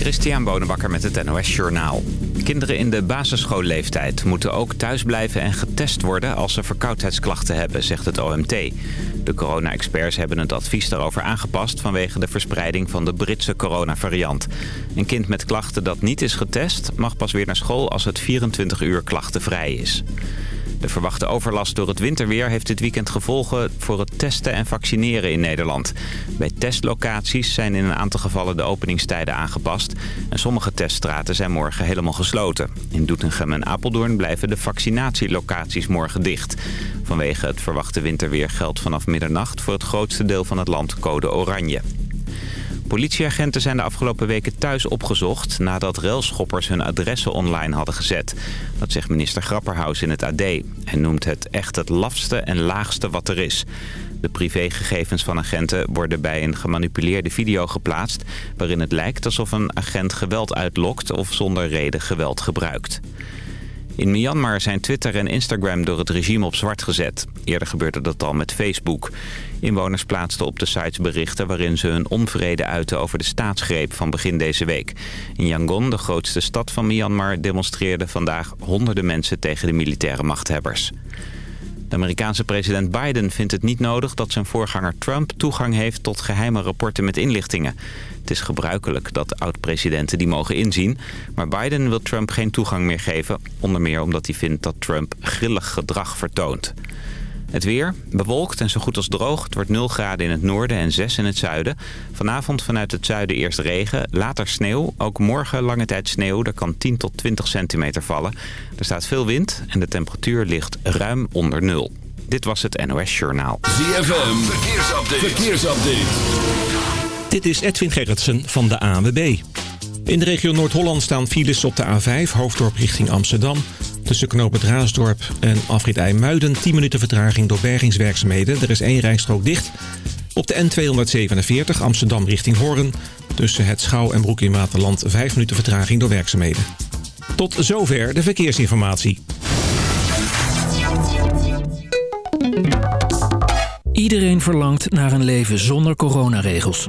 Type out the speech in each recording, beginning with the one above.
Christian Bonenbakker met het NOS Journaal. Kinderen in de basisschoolleeftijd moeten ook thuis blijven en getest worden als ze verkoudheidsklachten hebben, zegt het OMT. De corona-experts hebben het advies daarover aangepast vanwege de verspreiding van de Britse coronavariant. Een kind met klachten dat niet is getest mag pas weer naar school als het 24 uur klachtenvrij is. De verwachte overlast door het winterweer heeft dit weekend gevolgen voor het testen en vaccineren in Nederland. Bij testlocaties zijn in een aantal gevallen de openingstijden aangepast. En sommige teststraten zijn morgen helemaal gesloten. In Doetinchem en Apeldoorn blijven de vaccinatielocaties morgen dicht. Vanwege het verwachte winterweer geldt vanaf middernacht voor het grootste deel van het land code oranje. Politieagenten zijn de afgelopen weken thuis opgezocht... nadat railschoppers hun adressen online hadden gezet. Dat zegt minister Grapperhaus in het AD. en noemt het echt het lafste en laagste wat er is. De privégegevens van agenten worden bij een gemanipuleerde video geplaatst... waarin het lijkt alsof een agent geweld uitlokt of zonder reden geweld gebruikt. In Myanmar zijn Twitter en Instagram door het regime op zwart gezet. Eerder gebeurde dat al met Facebook. Inwoners plaatsten op de sites berichten waarin ze hun onvrede uiten over de staatsgreep van begin deze week. In Yangon, de grootste stad van Myanmar, demonstreerden vandaag honderden mensen tegen de militaire machthebbers. De Amerikaanse president Biden vindt het niet nodig dat zijn voorganger Trump toegang heeft tot geheime rapporten met inlichtingen. Het is gebruikelijk dat oud-presidenten die mogen inzien, maar Biden wil Trump geen toegang meer geven. Onder meer omdat hij vindt dat Trump grillig gedrag vertoont. Het weer, bewolkt en zo goed als droog. Het wordt 0 graden in het noorden en 6 in het zuiden. Vanavond vanuit het zuiden eerst regen, later sneeuw. Ook morgen lange tijd sneeuw. Er kan 10 tot 20 centimeter vallen. Er staat veel wind en de temperatuur ligt ruim onder nul. Dit was het NOS Journaal. ZFM, verkeersupdate. verkeersupdate. Dit is Edwin Gerritsen van de ANWB. In de regio Noord-Holland staan files op de A5, hoofddorp richting Amsterdam... Tussen knooppunt Raasdorp en Afrit IJmuiden 10 minuten vertraging door bergingswerkzaamheden. Er is één rijstrook dicht. Op de N247 Amsterdam richting Hoorn. Tussen het Schouw en Broek in Waterland 5 minuten vertraging door werkzaamheden. Tot zover de verkeersinformatie. Iedereen verlangt naar een leven zonder coronaregels.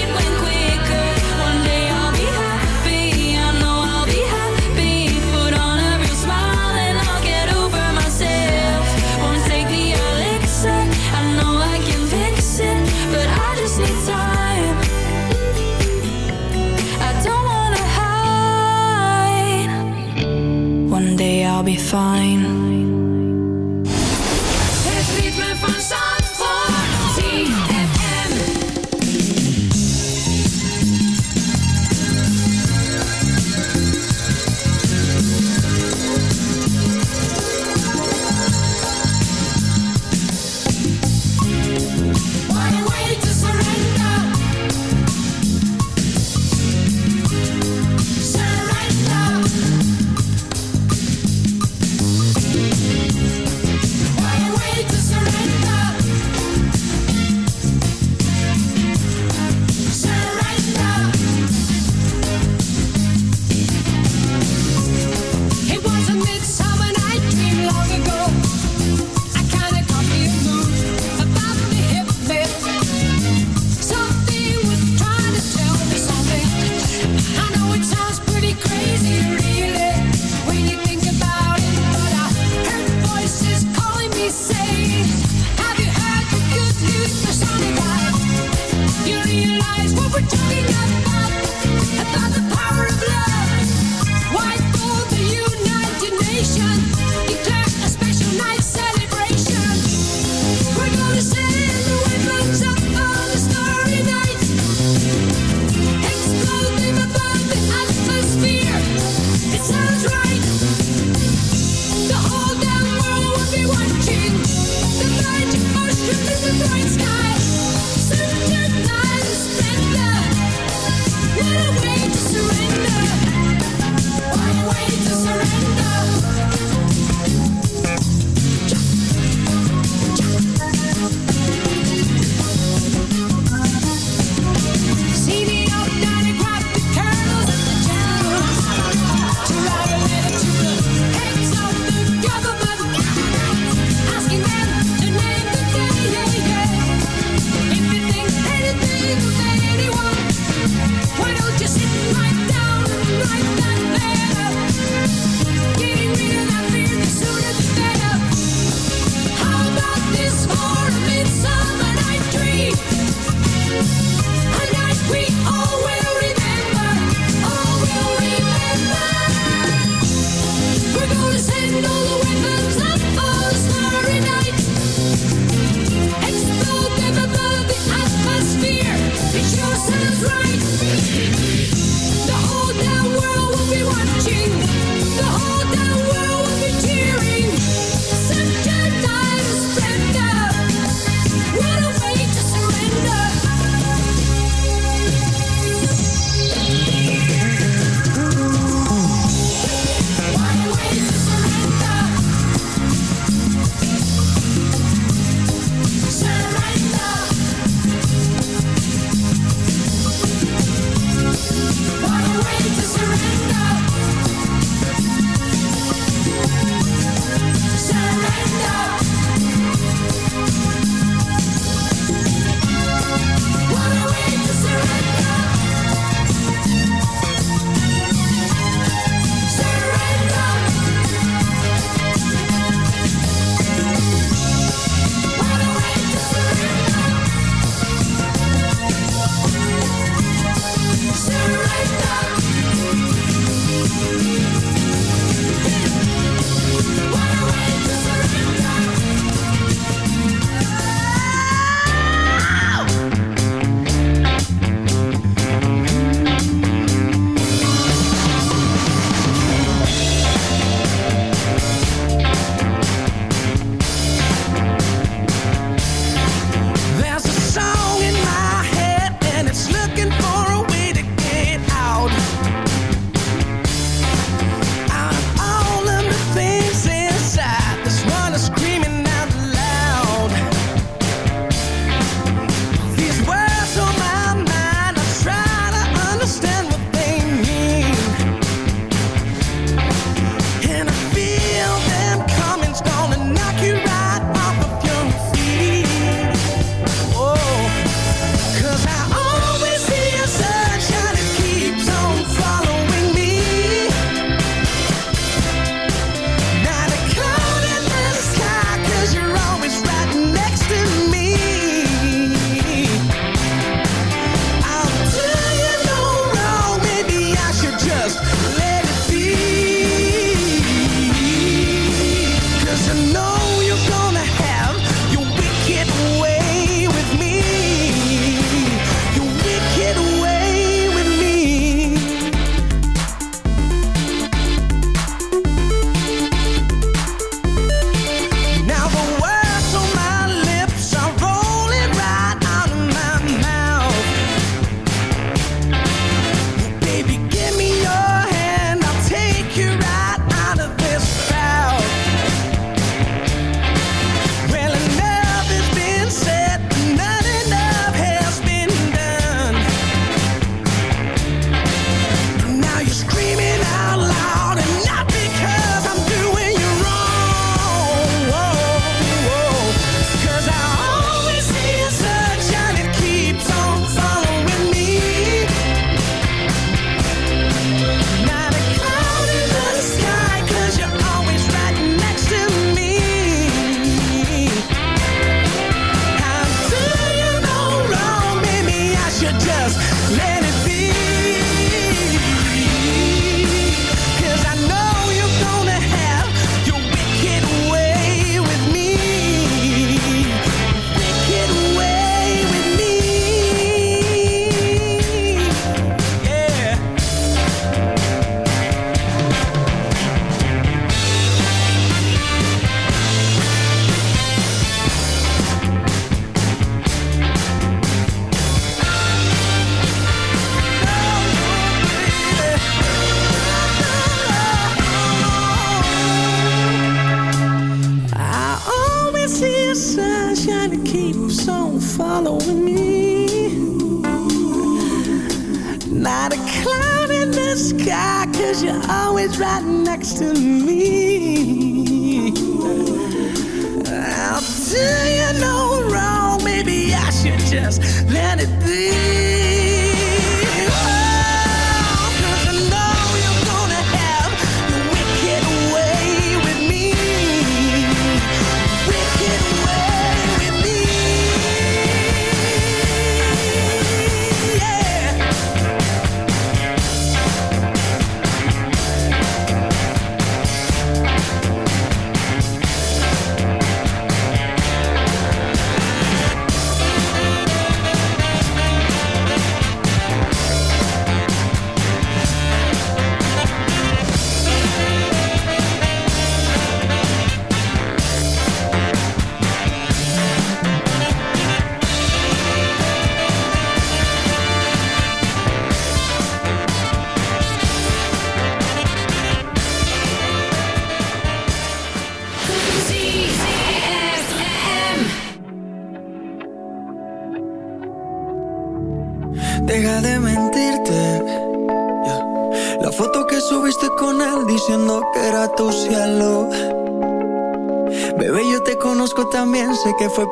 me fine.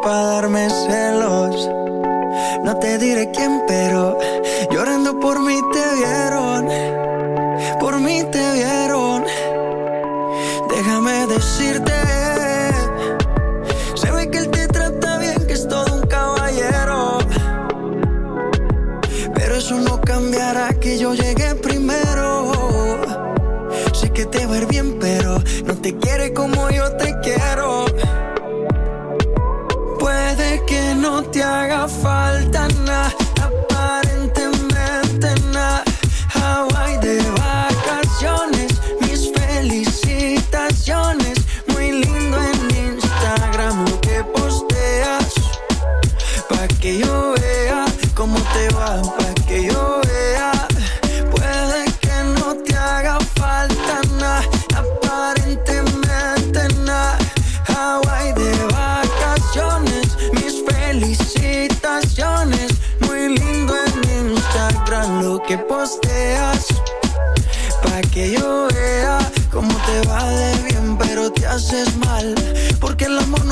pa'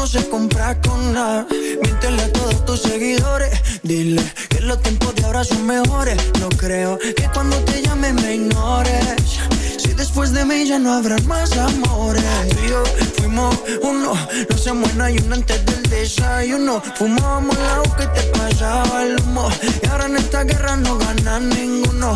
se compra con nada. Míntele a todos tus seguidores. Dile que los tiempos de ahora son mejores. No creo que cuando te llame me ignores. Si después de mí ya no habrá más amores. Tú y yo fuimos uno, no se muera y uno antes del desayuno. Fumábamos agua que te pasaba el humo. Y ahora en esta guerra no gana ninguno.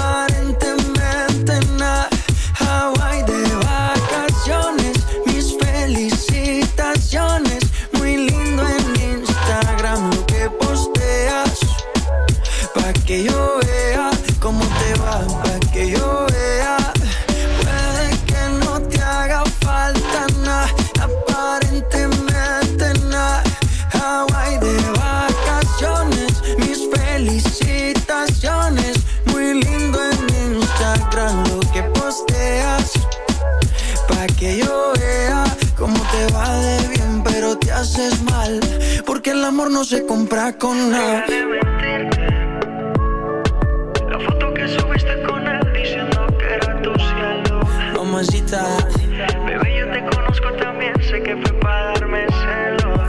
que yo vea cómo te va, pa' que yo vea. Puede que no te haga falta nada, aparentemente nada. Hawaii de vacaciones, mis felicitaciones. Muy lindo en Instagram lo que posteas. Pa' que yo vea cómo te va de bien, pero te haces mal. Porque el amor no se compra con nada. Bebé, yo te conozco también, sé que fue para darme celos.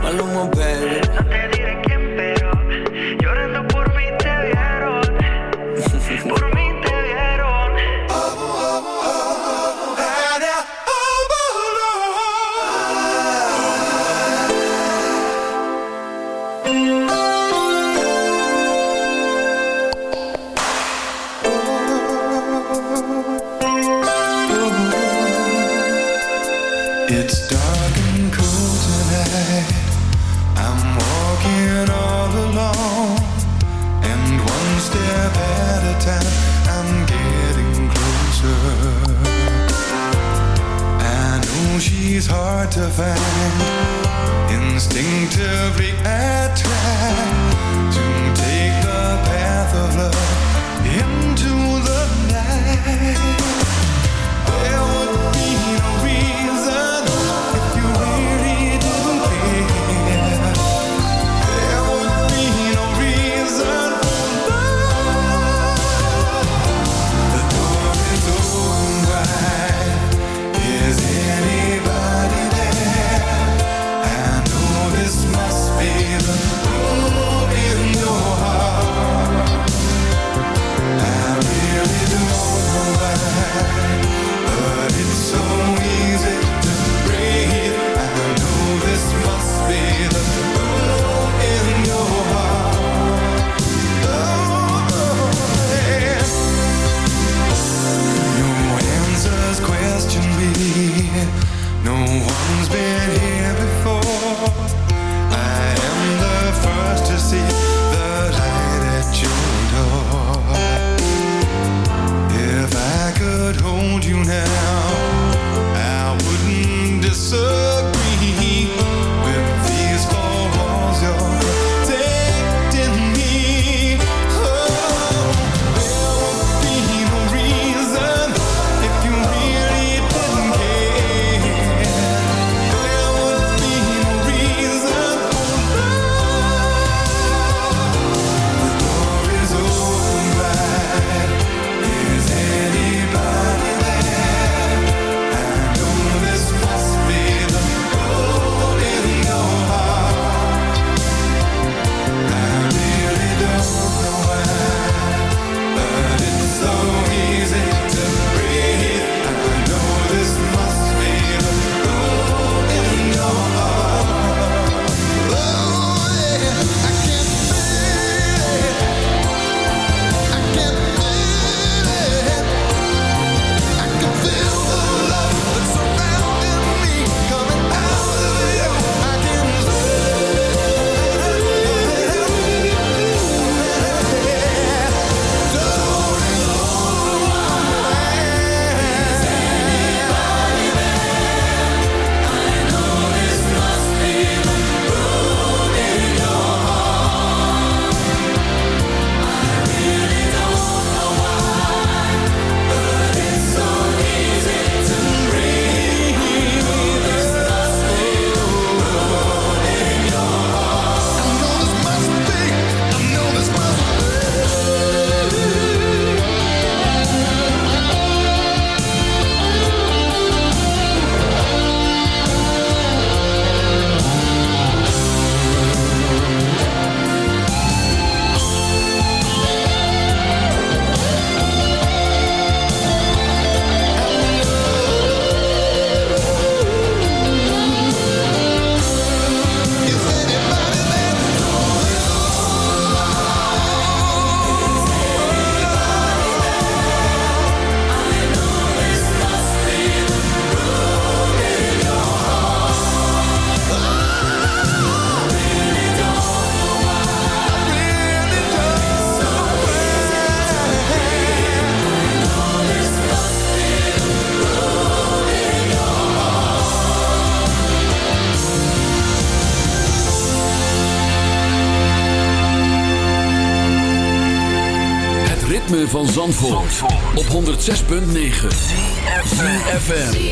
106.9 ZFM.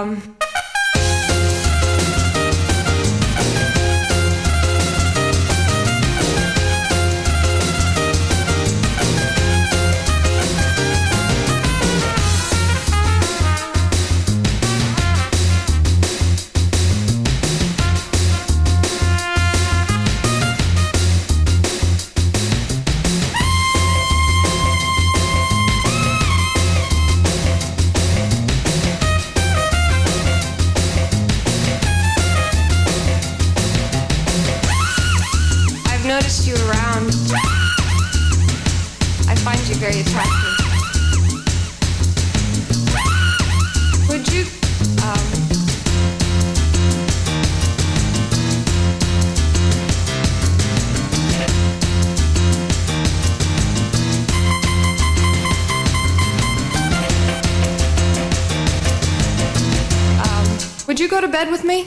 Um, find you very attractive. Would you, um, um, would you go to bed with me?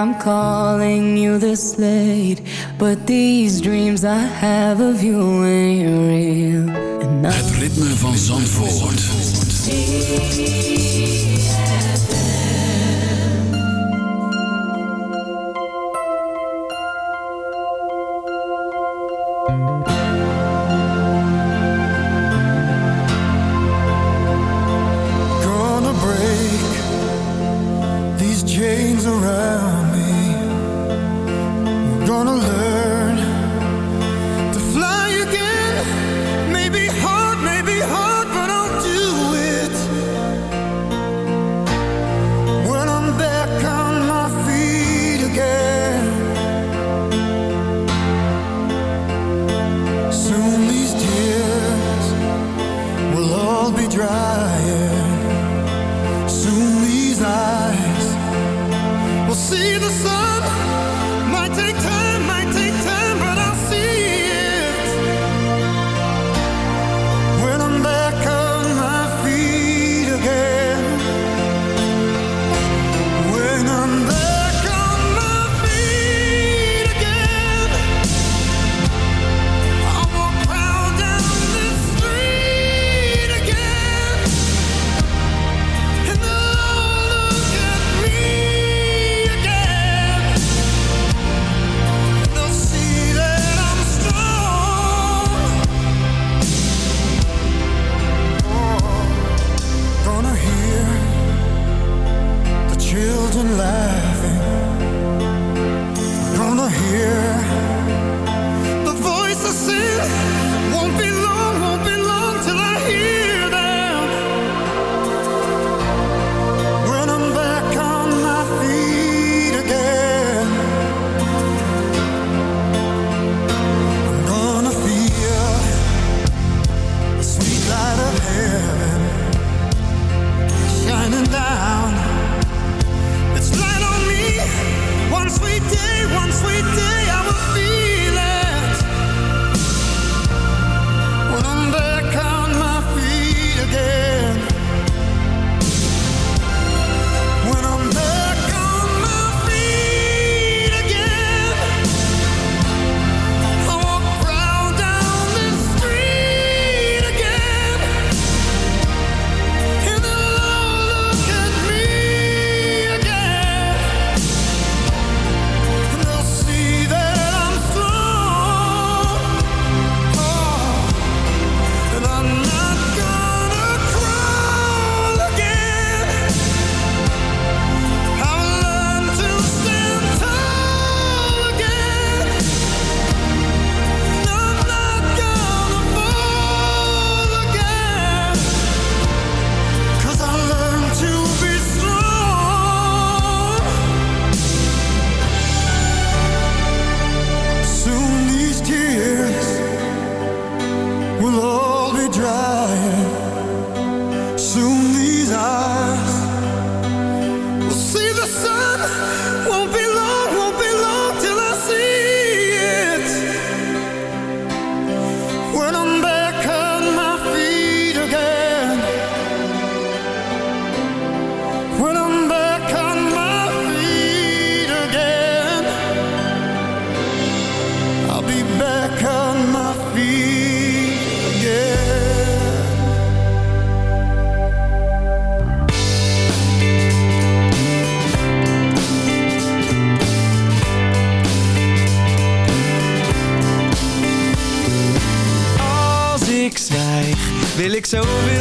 I'm calling you this late, but these dreams I have of you ain't real. Het ritme van Zandvoort.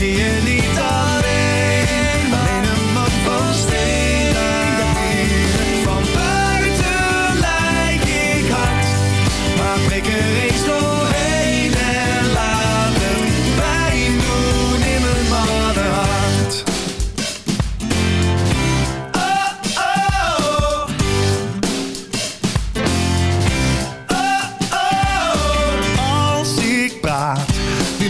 zie je niet alleen, alleen een man van steden. Van buiten lijk ik hard, maar prik er eens door.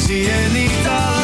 Zie je niet alleen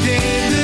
did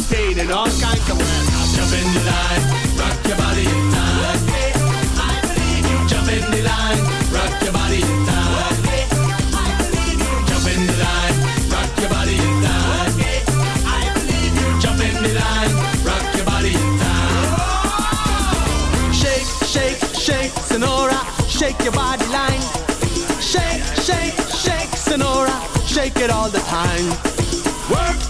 stayed in all kinds of ways. Jump in the line, rock your body in time. Okay, I believe you. Jump in the line, rock your body in time. Okay, I believe you. Jump in the line, rock your body in time. Work I believe you. Jump in the line, rock your body in time. Oh! Shake, shake, shake, Sonora, shake your body line. Shake, shake, shake, Sonora, shake it all the time. Work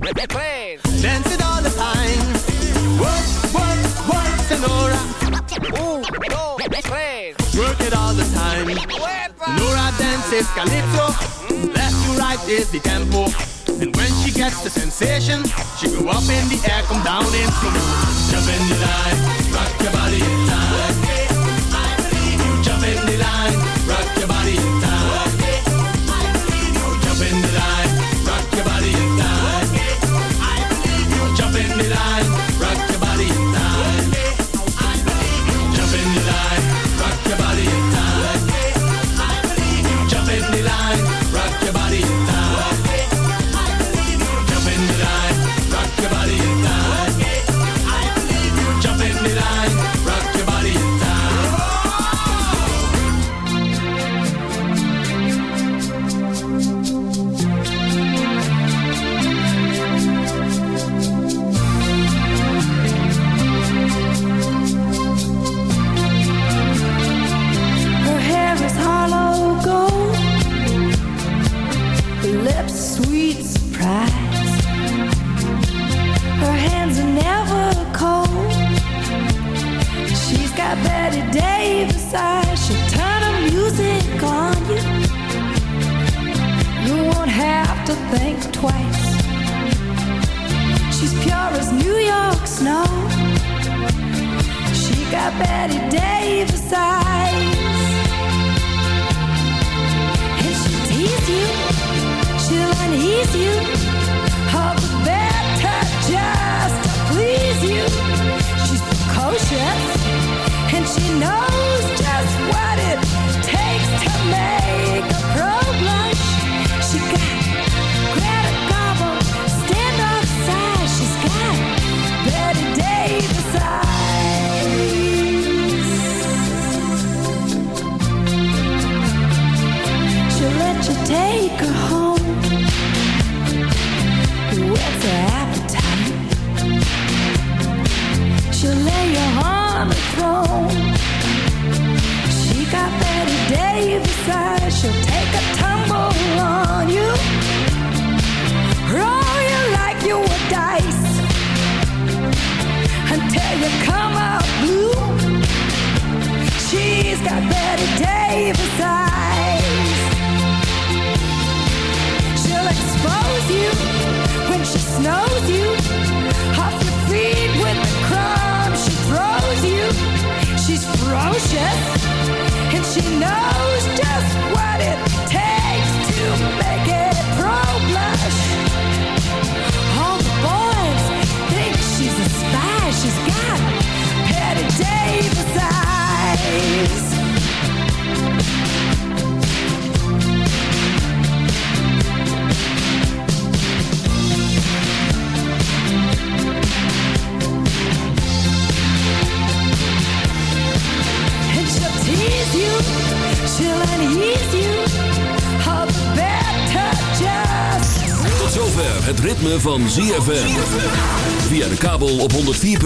Please. Dance it all the time. Work, work, work, Senora. Ooh, no, please. Work it all the time. Wepa. Nora dances calypso. Left to right is the tempo. And when she gets the sensation, she go up in the air, come down in slow. Jump in the line, rock your body in time.